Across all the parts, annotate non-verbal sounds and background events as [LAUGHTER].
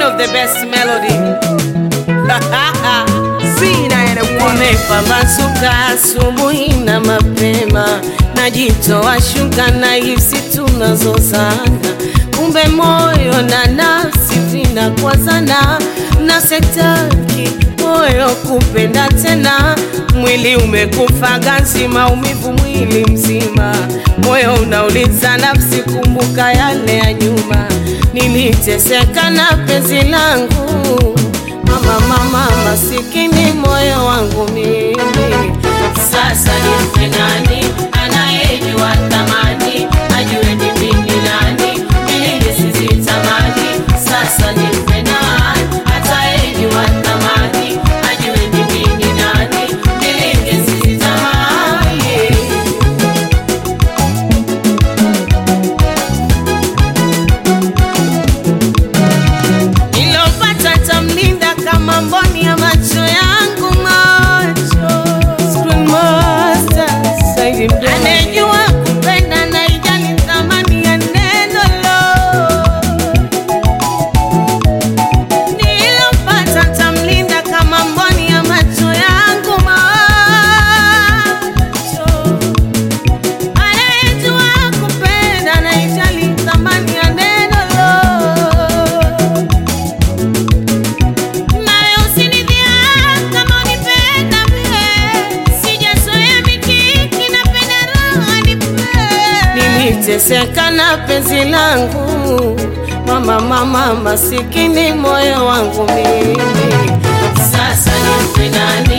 queen of the best melody. [LAUGHS] Sina and masuka asubuhi na mapema, najitoa shuka na hisi tunazozana, kumbe moyo na nafsi vinakwazana, na setaki moyo kupenda tena, mwili umekufa ganzi, maumivu mwili mzima, moyo unauliza nafsi, kumbuka yale ya niliteseka na penzi langu. Mama, mama, masikini moyo wangu mimi. Sasa Niliteseka na penzi langu mama, mama, masikini moyo wangu mimi. Sasa nipe nani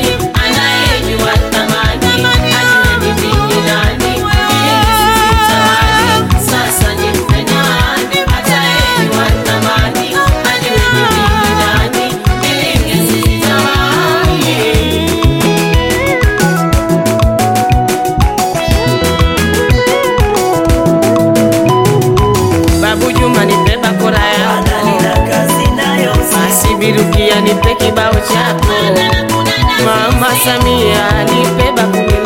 Birukia nipe kibao chako Mama Samia nipe bakuli